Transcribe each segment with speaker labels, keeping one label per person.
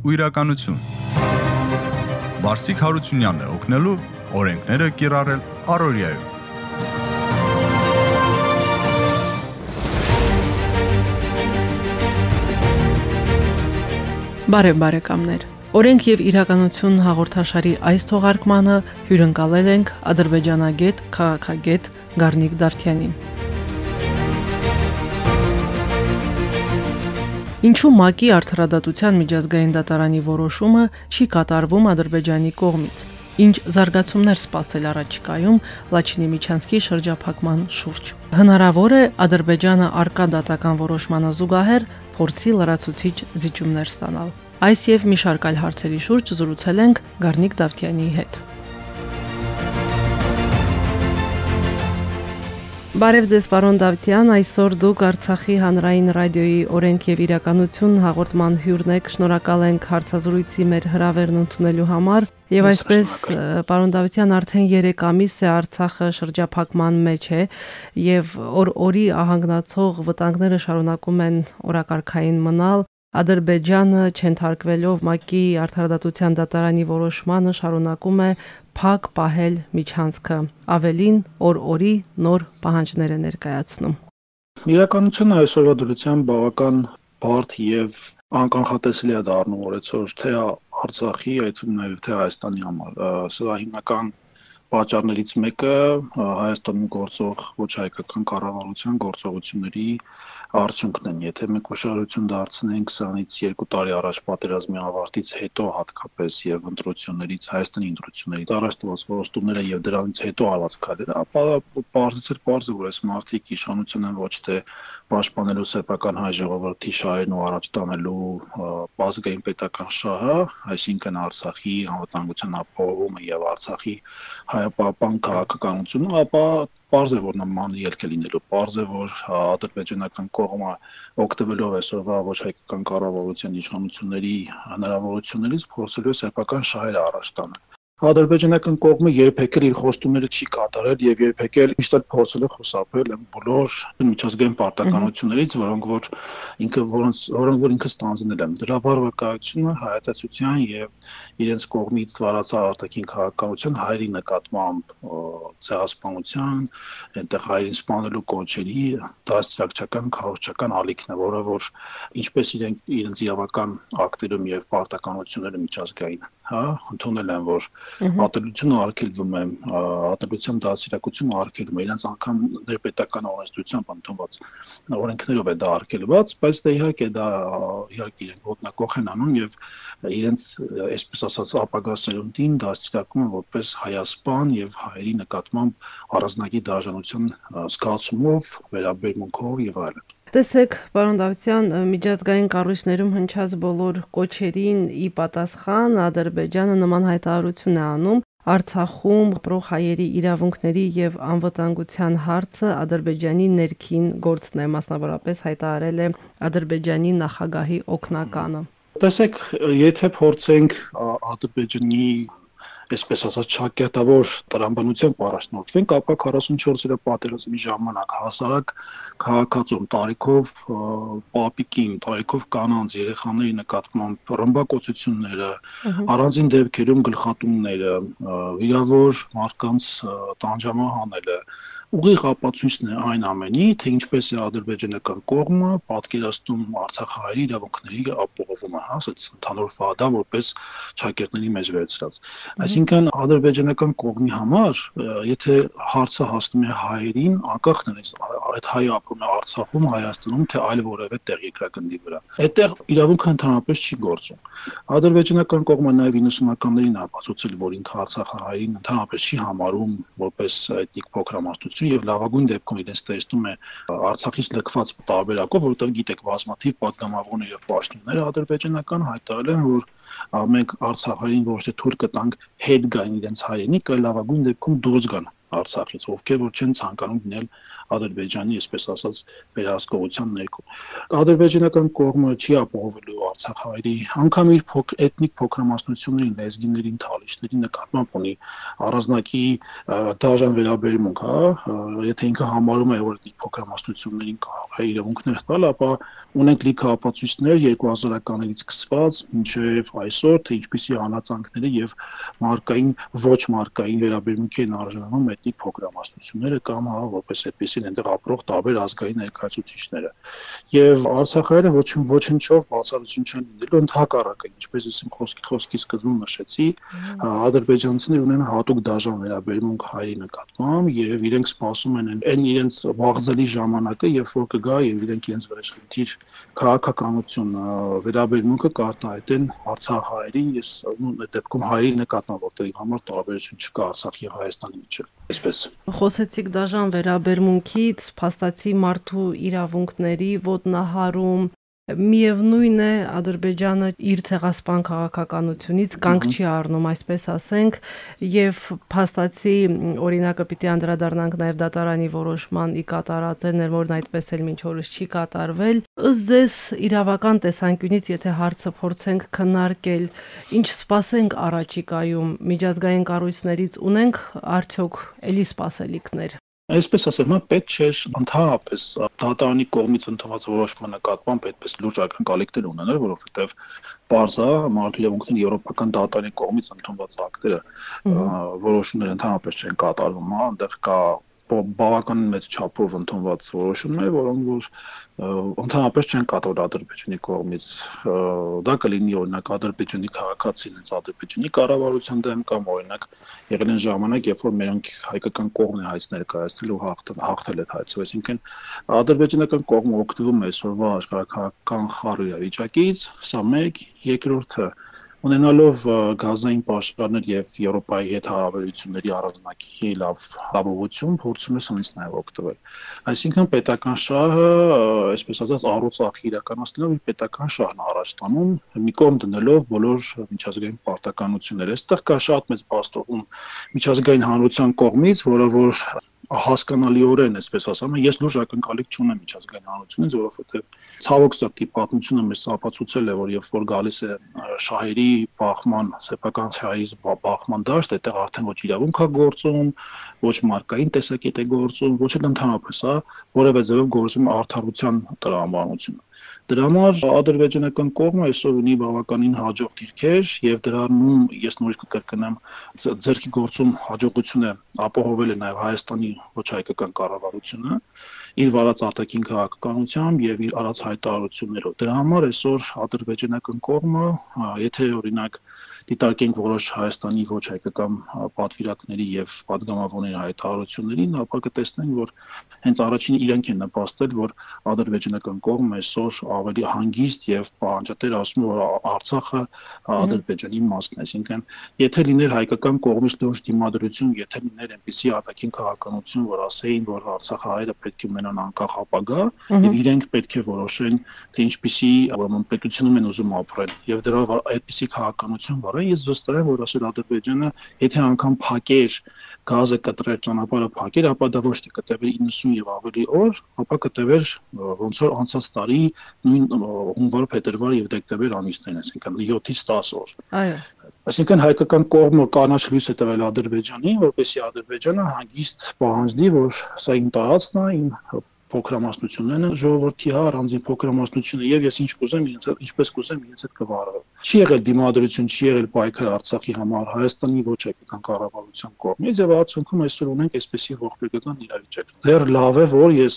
Speaker 1: ու իրականություն։ Վարսիկ Հարությունյանն է օգնելու օրենքները կիրառել Արորիայում։
Speaker 2: Բարև բարեկամներ։ Օրենք եւ իրականություն հաղորդաշարի այս թողարկմանը հյուրընկալել ենք ադրբեջանագետ, քաղաքագետ Գառնիկ Դավթյանին։ Ինչու ՄԱԿ-ի արդարադատության միջազգային դատարանի որոշումը չի կատարվում Ադրբեջանի կողմից։ Ինչ զարգացումներ սպասել առաջիկայում Լաչինի Միչանսկի շրջափակման շուրջ։ Հնարավոր է Ադրբեջանը արկա դատական որոշմանը զուգահեռ փորձի լրացուցիչ զիջումներ ստանալ։ Այս եւ մի շարք այլ հարցերի շուրջ զրուցել ենք Գառնիկ Դավթյանի հետ։ Բարև ձեզ, պարոն Դավթյան, այսօր դուք Արցախի հանրային ռադիոյի օրենք եւ իրականություն հաղորդման հյուրն եք։ Շնորհակալ ենք հարցազրույցի մեր հրավերն ընդունելու համար։ Եվ այսպես, պարոն Դավթյան, արդեն 3 ամիս է Արցախը շրջափակման մեջ է եւ օր օրի ահանգնացող վտանգները շարունակում են օրակարգային մնալ։ Ադրբեջանը չընթարկվելով ՄԱԿ-ի արդարադատության դատարանի որոշմանը շարունակում է փակ պահել միջանցքը, ավելին օր-օրի նոր պահանջներ է ներկայացնում։
Speaker 3: Իրականությունը այսօրվա դրությամբ բավական բարդ եւ անկանխատեսելի է դառնում օրեցօր թե Արցախի, այդպես նաեւ թե Հայաստանի համար։ Սա հիմնական պատճառներից մեկը Հայաստանում գործող ոչ հայկական կառավարության գործողությունների արդյունքն են։ Եթե մենք ուշադրություն դարձնենք 20-ից 2 տարի առաջ պատերազմի ավարտից հետո հատկապես եւ ընտրություններից Հայաստանի ընտրություններից առաջ տված որոշումները եւ դրանից հետո արված քայլերը, ապա բարձր էր բարձր որ այս մարտիկ իշխանություն են ոչ թե պաշտպանելու սեփական հայ ժողովրդի շահերն ու առաջ տանելու բազգային պետական շահը, այսինքն Արցախի անվտանգության ապահովումը եւ Արցախի հայապահպան քաղաքականությունը, ապա Պարզ է որ նման ելք է լինելու։ Պարզ է որ ադրբեջանական կողմը օգտվելով այսօրվա ոչ հայկական կառավարության իշխանությունների հնարավորություններից փորձելու է սեփական շահեր առաջ տանել ադրբեջանական կողմը երբեք էլ իր խոստումները չի կատարել եւ երբեք էլ միշտ էլ փորձել է խուսափել այն բոլոր միջազգային պարտականություններից, որոնք որ ինքը որոնց որոնք որ ինքը ստանձնել է։ Դրա վարվակայությունը հայատացության եւ իրենց կողմից ծառացած արտաքին քաղաքականության հայերի նկատմամբ ցեղասպանության, այնտեղ հայերին սպանելու կոչերի դասակցական քաղաքական ալիքն է, որը որ ինչպես իրենք իրենց իրավական ակտերում եւ պարտականությունները միջազգային, հա, ընդունել են, որ ատելությունը արգելվում է, ատելության դասիրակությունը արգելվում է, իրենց անգամ ներպետական օրենսդրությամբ ընդունված օրենքներով է դա արգելված, բայց դա իհարկե դա իհարկե իրենք ոտնակող են անում եւ իրենց այսպես ասած ապագա սերունդին դասիրակում որպես հայասպան եւ հայերի նկատմամբ առանձնակի դաշնության զգացումով, վերաբերմունքով եւ այլն։
Speaker 2: Տեսեք, պարոն Դավթյան, միջազգային կառույցներում հնչած բոլոր կոչերին ի պատասխան Ադրբեջանը նման հայտարարություն է անում, Արցախում պրող հայերի իրավունքների եւ անվտանգության հարցը Ադրբեջանի ներքին գործն է, մասնավորապես հայտարարել է Ադրբեջանի նախագահի օկնականը։
Speaker 3: Տեսեք, եթե փորձենք Ադրբեջանի այսպես ասած ճակատավոր տրամբանությամբ առաջնորդվենք, ապա 44-րդ պատերազմի ժամանակ հասարակ քաղաքացում տարիքով պապիկին, տարիքով կանանց երեխաների նկատմամբ ռմբակոծությունները, առանձին դեպքերում գլխատումները, վիրավոր մարդկանց տանջամահանելը, ուղիղ ապացույցն է այն ամենի, թե ինչպես է ադրբեջանական կողմը պատկերացնում Արցախահայերի իրավունքների ապահովումը, հա, ասած ընդհանուր վադա որպես ճակերտների մեջ վերցրած։ Այսինքն ադրբեջանական կողմի համար, եթե հարցը հասնում է հայերին, անկախ նրանից այդ հայը ապրում է Արցախում, Հայաստանում, թե այլ որևէ տեղ երկրագնդի վրա, այդտեղ իրավունքը ընդհանրապես չի գործում։ Ադրբեջանական կողմը նաև 90-ականներին ապացուցել, որ ինքը Արցախահայերին ընդհանրապես չի համարում որպես էթնիկ փոքրամասնություն բնակչություն եւ լավագույն դեպքում իրենց տեսնում է Արցախից լքված տարբերակով, որովհետեւ գիտեք բազմաթիվ պատգամավորներ եւ պաշտոններ ադրբեջանական հայտարարել են, որ մենք Արցախային ոչ թե թուրքը տանք հետ գային իրենց հայրենիք, այլ լավագույն դեպքում դուրս գան Արցախից, ովքեր որ չեն ցանկանում լինել Ադրբեջանի, այսպես ասած, վերահսկողության ներքո։ Ադրբեջանական կողմը չի ապահովելու Արցախահայերի անգամ իր փոք էթնիկ փոքրամասնություններին, լեզգիներին, թալիշների նկատմամբ ունի առանձնակի դաժան վերաբերմունք, հա, եթե ինքը համարում է որ էթնիկ փոքրամասնություններին կարող է իրավունքներ տալ, ապա ունենք լիքը ապացույցներ 2000-ականներից սկսված մինչև այսօր, թե ինչպիսի անացանքները եւ մարկային ոչ մարկային վերաբերմունքի են արժանանում էթնիկ փոքրամասնությունները կամ հա որպես այդպեսին այնտեղ ապրող տարբեր ազգային ներկայացուցիչները։ Եվ Արցախայինը ոչ ոչնչով բացառություն չեն լինելու ընդհակառակը, ինչպես ես իմ խոսքի խոսքի սկզբում նշեցի, ադրբեջանցիները ունեն հատուկ դաժան վերաբերմունք հայերի նկատմամբ եւ իրենք սպասում են այն իրենց վաղձելի ժամանակը, երբ որ կգա եւ իրենք իրենց վրեժխնդիր քաղաքականություն վերաբերմունքը կարտահայտեն Արցախահայերին, ես նույն դեպքում հայերի նկատմամբ որտեղ համար տարբերություն չկա Արցախի եւ Հայաստանի միջեւ։ Այսպես։
Speaker 2: Խոսեցիք դաժան վերաբերմունքից, փաստացի մարդու իրավունքների ոտնահարում, Միևնույն է Ադրբեջանը իր ցեղասպան քաղաքականությունից կանգ չի առնում, այսպես ասենք, եւ փաստացի օրինակը պիտի անդրադառնանք նաեւ դատարանի որոշման ի կատարածելներ, որն այդպես էլ մինչ օրս չի կատարվել։ Ըստ ձեզ իրավական տեսանկյունից, եթե հարցը փորձենք քննարկել, ինչ սպասենք առաջիկայում միջազգային կառույցներից ունենք արդյոք էլի սպասելիքներ
Speaker 3: Այսպես ասեմ, պետք չէ ընդհանրապես դատարանի կողմից ընդունված որոշման նկատմամբ այդպես լուրջ ակնկալիքներ ունենալ, որովհետև բարձա մարդու իրավունքների եվրոպական դատարանի կողմից ընդունված ակտերը որոշումները ընդհանրապես չեն կատարվում, հա, այնտեղ կա բավականին մեծ չափով ընդունված որոշումներ, որոնք որ ընդհանրապես չեն կատարվել Ադրբեջանի կողմից։ Դա կլինի օրինակ Ադրբեջանի քաղաքացին հենց Ադրբեջանի կառավարության դեմ կամ օրինակ եղել են ժամանակ, երբ որ մերոնք հայկական կողմն է հայց ներկայացնել ու հաղթել հաղթել այդ հայցով, այսինքն ադրբեջանական կողմը օգտվում է այսօրվա աշխարհական խառը վիճակից, սա մեկ, երկրորդը ունենալով գազային պաշտպաններ եւ Եվրոպայի հետ հարաբերությունների առանձնակի լավ հավողություն փորձում է սրանից նաեւ օգտվել։ Այսինքն պետական շահը, այսպես ասած, առողջ իրականացնելով իր պետական շահն առաջ տանում, մի կողմ դնելով բոլոր միջազգային պարտականությունները։ Այստեղ կա շատ մեծ բաստողում միջազգային հանրության կողմից, որը որ հասկանալիորեն, այսպես ասեմ, ես լուրջ ակնկալիք չունեմ միջազգային հանրությունից, որովհետև ցավոք սրտի պատմությունը մեզ ապացուցել է, որ երբ որ գալիս է շահերի բախման, սեփական շահերի բախման դաշտ, այդտեղ արդեն ոչ իրավունք է գործում, ոչ մարկային տեսակետ է գործում, ոչ էլ ընդհանրապես, հա, որևէ ձևով գործում արդարության տրամաբանությունը։ Դրա համար ադրբեջանական կողմը այսօր ունի բավականին հաջող դիրքեր եւ դրանում ես նորից կկրկնեմ ձերքի գործում հաջողությունը ապահովել է նաեւ Հայաստանի ոչ հայկական կառավարությունը իր վարած արտաքին քաղաքականությամբ եւ իր արած հայտարարություններով։ Դրա համար այսօր ադրբեջանական կողմը, եթե օրինակ դիտարկենք որոշ Հայաստանի ոչ հայկական պատվիրակների եւ падգամավորների հայտարարություններին, ապա կտեսնենք, որ հենց առաջինը իրանք են նպաստել, որ ադրբեջանական կողմը այսօր ավելի հանգիստ եւ պահանջատեր ասում որ Արցախը ադրբեջանի մասն է, այսինքն եթե լիներ հայկական կողմից լուրջ դիմադրություն, եթե լիներ այնպիսի արտաքին քաղաքականություն, որ ասեին, որ Արցախը հայրը պետք է ունենան անկախ ապագա եւ իրենք պետք է որոշեն, թե ինչպիսի ուրեմն պետությունում են ուզում ապրել եւ դրա այդպիսի քաղաքականություն, որը վարել ես վստահ եմ, որ ասել Ադրբեջանը, եթե անգամ փակեր գազը կտրեր ճանապարհը փակեր, ապա դա ոչ թե կտևեր 90 եւ ավելի օր, ապա կտևեր ոնց որ անցած տարի նույն հունվար, փետրվար եւ դեկտեմբեր ամիսներին, այսինքն 7-ից 10 օր։
Speaker 2: Այո։
Speaker 3: Այսինքն հայկական կողմը կանաչ լույս է տվել Ադրբեջանին, որպեսզի Ադրբեջանը հանգիստ պահանջի, որ սա իմ տարածքն է, իմ փոքրամասնությունն են ժողովրդի հա առանձին փոքրամասնությունը եւ ես ինչ կուզեմ իրենց ինչպես կուզեմ իրենց հետ կվարվեմ չի եղել դիմադրություն չի եղել պայքար Արցախի համար Հայաստանի ոչ հայկական կառավարության կողմից եւ արդյունքում այսօր ունենք այսպեսի ողբերգական իրավիճակ դեռ լավ է որ ես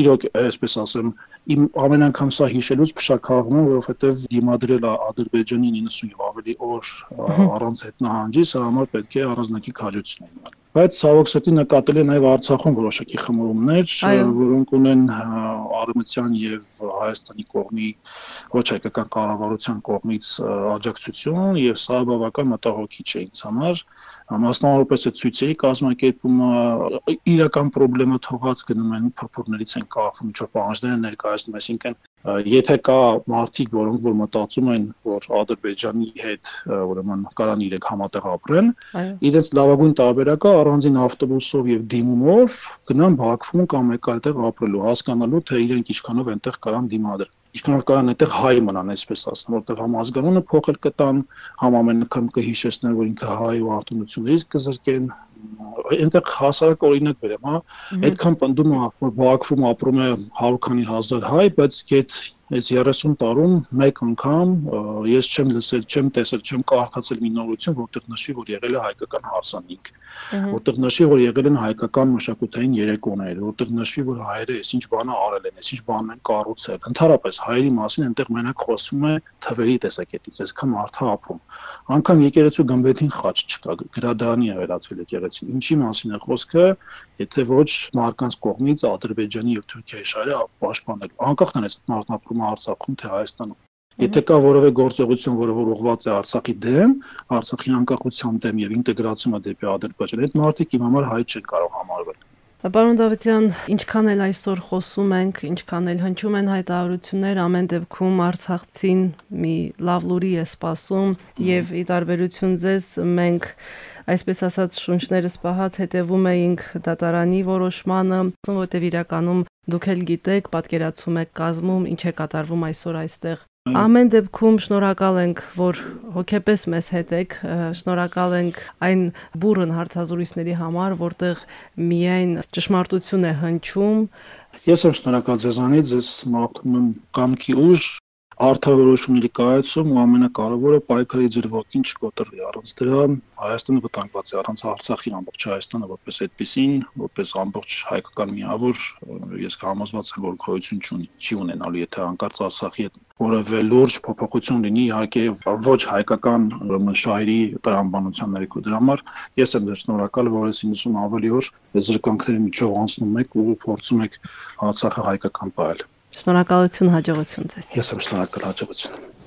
Speaker 3: իրոք այսպես ասեմ իմ ամեն անգամ սա հիշելուց փշակաղում եմ, որովհետև դիմադրել է Ադրբեջանի 90 եւ ավելի օր առանց հետնահանջի, սա համար պետք է առանձնակի քաջություն ունենալ բայց ցավոք սրտի նկատել է նաև Արցախում որոշակի խմորումներ, որոնք ունեն Արևմտյան եւ Հայաստանի կողմի ոչ հայկական կառավարության կողմից աջակցություն եւ սա բավական մտահոգիչ է ինձ համար Մասնավորապես այդ ցույցերի կազմակերպումը իրական խնդրեմը թողած գնում են փոփորներից են կախվում, են ներկայացնում, այսինքն եթե կա մարդիկ, որոնք որ մտածում են, որ Ադրբեջանի հետ ուրեմն կարան իրենք համատեղ ապրեն, իրենց լավագույն տարբերակը առանձին ավտոբուսով եւ դիմումով գնան Բաքվում կամ մեկ այլ տեղ ապրելու, հասկանալու թե իրենք ինչքանով այնտեղ կարան դիմադրել ինչքանով կարան այդտեղ հայ մնան, այսպես ասեմ, որտեղ համազգանունը փոխել կտան, համ ամեն անգամ կհիշեցնեն, որ ինքը հայ ու արտոնություններից կզրկեն, այնտեղ հասարակ օրինակ բերեմ, հա, այդքան պնդում է, որ Բաքվում ապրում է 100 քանի հազար հայ, բայց եթե այս 30 տարում մեկ անգամ ես չեմ լսել, չեմ տեսել, չեմ կարդացել մի նորություն, որտեղ նշի, որ եղել է հայկական հարսանիք, որտեղ նշի, որ եղել են հայկական մշակութային երեկոներ, որտեղ նշի, որ հայերը այսինչ բանը արել են, այսինչ բանն են կառուցել։ Ընդհանրապես հայերի մասին այնտեղ մենակ խոսվում է թվերի տեսակետից, այսքան մարդը ապրում։ Անկամ եկեղեցու գմբեթին խաչ չկա, գրադարանի է վերածվել եկեղեցին։ Ինչի մասին է խոսքը, եթե ոչ մարկանց կողմից Ադրբեջանի եւ Թուրքիայի շահերը պաշտպանելու։ Անկախ նրանից մարդն ապրում է Արցախում, թե Հայաստանում։ Եթե կա որևէ գործողություն, որը որ ուղղված է Արցախի դեմ, Արցախի անկախության դեմ եւ ինտեգրացումը դեպի Ադրբեջան, այդ մարդիկ իմ համար հայ չեն կարող համարվել։
Speaker 2: Պարոն Դավթյան, ինչքան էլ այսօր խոսում ենք, ինչքան էլ հնչում են հայտարարություններ, ամեն դեպքում Արցախցին մի լավ լուրի է սպասում եւ ի տարբերություն ձեզ մենք այսպես ասած շունչներս պահած հետևում էինք դատարանի որոշմանը, որտեղ իրականում Դուք էլ գիտեք, պատկերացում եք կազմում, ինչ է կատարվում այսօր այստեղ։ Ամեն դեպքում շնորհակալ ենք, որ հոգեպես մեզ հետ եք, շնորհակալ ենք այն բուրըն հարցազրույցների համար, որտեղ միայն ճշմարտություն է հնչում։
Speaker 3: Ես եմ շնորհակալ ձեզանից, ես մաղթում եմ կամքի ուժ, արդարորոշումների կայացում ու ամենակարևորը պայքարի ձեր ոգին չկոտրվի առանց դրա Հայաստանը վտանգված է առանց Արցախի ամբողջ Հայաստանը որպես այդպեսին որպես ամբողջ հայկական միավոր ես կհամոզված եմ որ գոյություն չունի չի ունենալու եթե անկարծ Արցախի հետ որևէ լուրջ փոփոխություն լինի իհարկե ոչ հայկական շահերի տրամաբանության ներքո դրա համար ես եմ դեռ շնորհակալ որ ես 90 ավելի օր զրկանքների միջով անցնում եք ու փորձում եք Արցախը հայկական պահել
Speaker 2: Շնորհակալություն, հաջողություն ձեզ։
Speaker 3: Ես եմ շնորհակալ հաջողություն։